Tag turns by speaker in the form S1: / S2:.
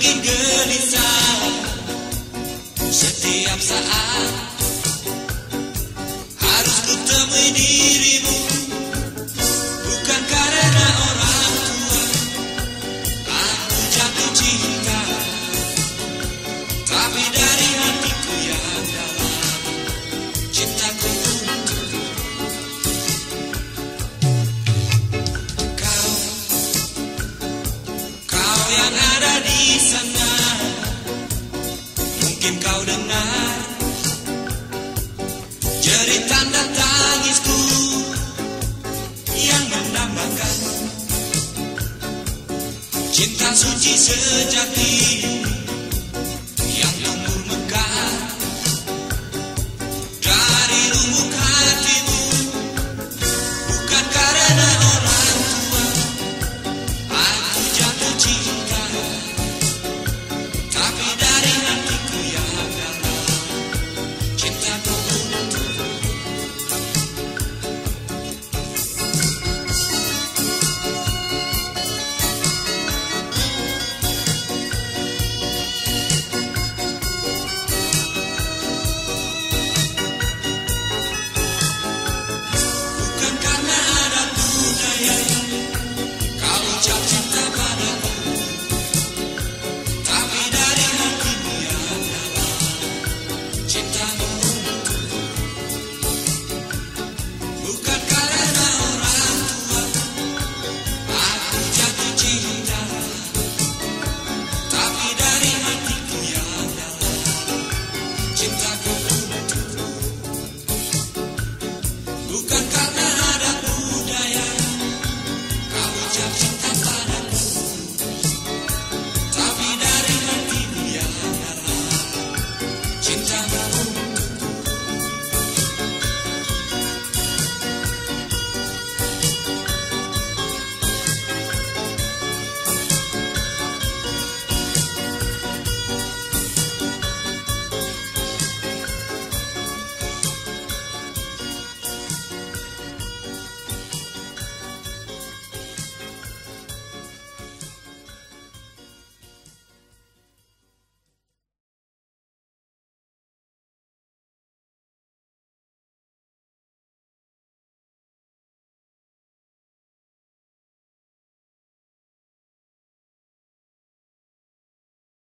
S1: gelisah. Setiap saat Harus ku temui dirimu. Bukan karena orang tua Aku jatuh cinta. Tapi dari hatiku yang dalam Cintaku Kau Kau Mungkin kau dengar. Jeritan dan tangisku Yang mendambakan Cinta suci sejati Chim